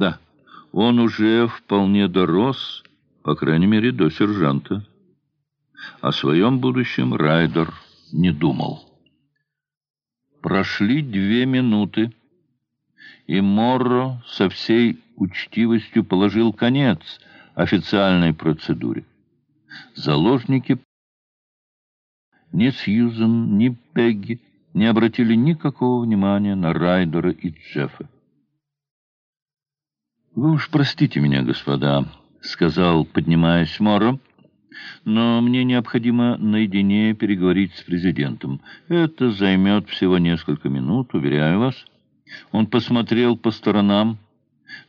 Да, он уже вполне дорос, по крайней мере, до сержанта. О своем будущем Райдер не думал. Прошли две минуты, и Морро со всей учтивостью положил конец официальной процедуре. Заложники ни Сьюзен, ни Пегги не обратили никакого внимания на Райдера и Джеффа. «Вы уж простите меня, господа», — сказал, поднимаясь Морро, «но мне необходимо наедине переговорить с президентом. Это займет всего несколько минут, уверяю вас». Он посмотрел по сторонам.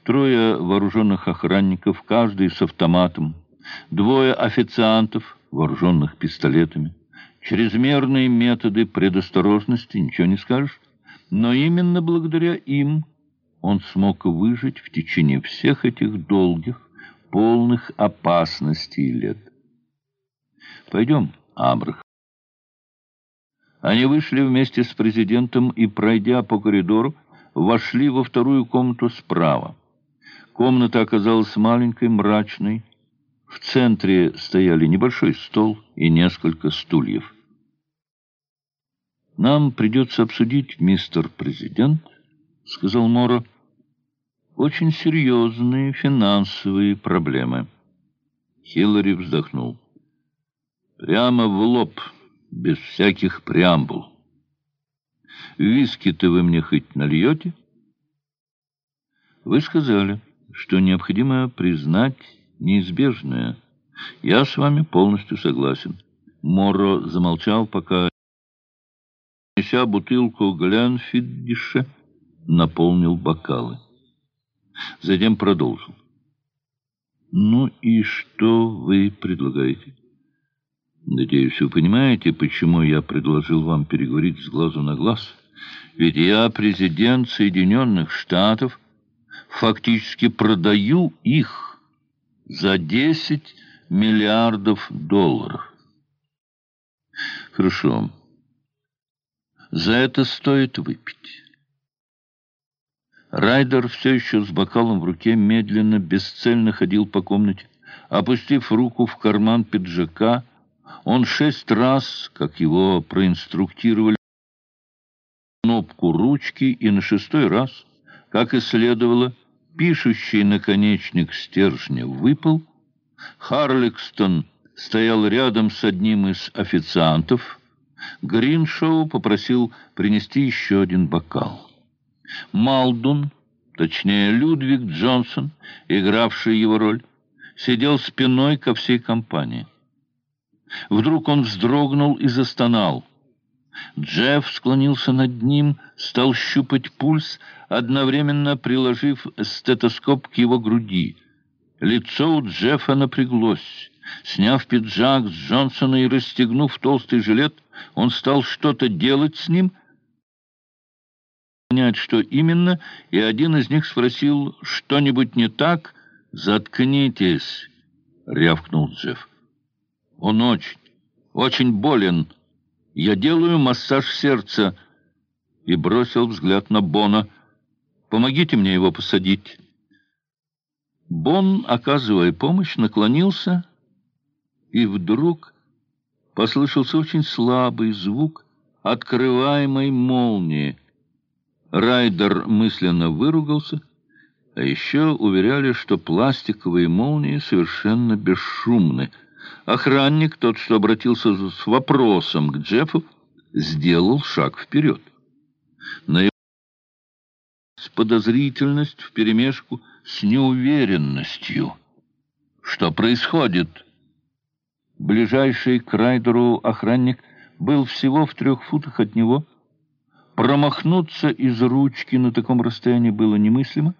Трое вооруженных охранников, каждый с автоматом. Двое официантов, вооруженных пистолетами. Чрезмерные методы предосторожности, ничего не скажешь. Но именно благодаря им он смог выжить в течение всех этих долгих, полных опасностей лет. «Пойдем, Абрах». Они вышли вместе с президентом и, пройдя по коридору, вошли во вторую комнату справа. Комната оказалась маленькой, мрачной, в центре стояли небольшой стол и несколько стульев. «Нам придется обсудить, мистер президент», — сказал Мора, — «очень серьезные финансовые проблемы». Хиллари вздохнул. «Прямо в лоб, без всяких преамбул. Виски-то вы мне хоть нальете?» «Вы сказали, что необходимо признать неизбежное. Я с вами полностью согласен. Моро замолчал, пока, неся бутылку Глянфиддиша, наполнил бокалы. Затем продолжил. «Ну и что вы предлагаете?» «Надеюсь, вы понимаете, почему я предложил вам переговорить с глазу на глаз? Ведь я президент Соединенных Штатов, фактически продаю их» за 10 миллиардов долларов. Хорошо. За это стоит выпить. Райдер все еще с бокалом в руке медленно, бесцельно ходил по комнате. Опустив руку в карман пиджака, он шесть раз, как его проинструктировали, кнопку ручки, и на шестой раз, как и следовало, Пишущий наконечник стержня выпал. Харликстон стоял рядом с одним из официантов. Гриншоу попросил принести еще один бокал. Малдун, точнее Людвиг Джонсон, игравший его роль, сидел спиной ко всей компании. Вдруг он вздрогнул и застонал. Джефф склонился над ним, стал щупать пульс, одновременно приложив стетоскоп к его груди. Лицо у Джеффа напряглось. Сняв пиджак с Джонсона и расстегнув толстый жилет, он стал что-то делать с ним, понять, что именно, и один из них спросил, что-нибудь не так? «Заткнитесь!» — рявкнул Джефф. «Он очень, очень болен. Я делаю массаж сердца» и бросил взгляд на Бона — Помогите мне его посадить». Бон, оказывая помощь, наклонился, и вдруг послышался очень слабый звук открываемой молнии. Райдер мысленно выругался, а еще уверяли, что пластиковые молнии совершенно бесшумны. Охранник, тот, что обратился с вопросом к Джеффу, сделал шаг вперед. На подозрительность вперемешку с неуверенностью. Что происходит? Ближайший к Райдеру охранник был всего в трех футах от него. Промахнуться из ручки на таком расстоянии было немыслимо.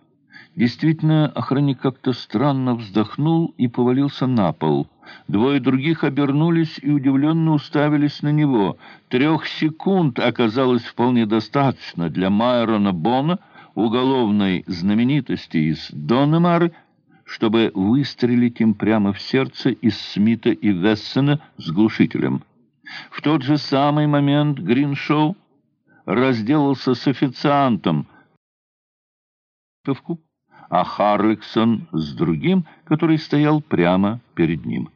Действительно, охранник как-то странно вздохнул и повалился на пол. Двое других обернулись и удивленно уставились на него. Трех секунд оказалось вполне достаточно для Майрона Бона, уголовной знаменитости из Доннемары, чтобы выстрелить им прямо в сердце из Смита и Вессена с глушителем. В тот же самый момент Гриншоу разделался с официантом, а Харликсон с другим, который стоял прямо перед ним.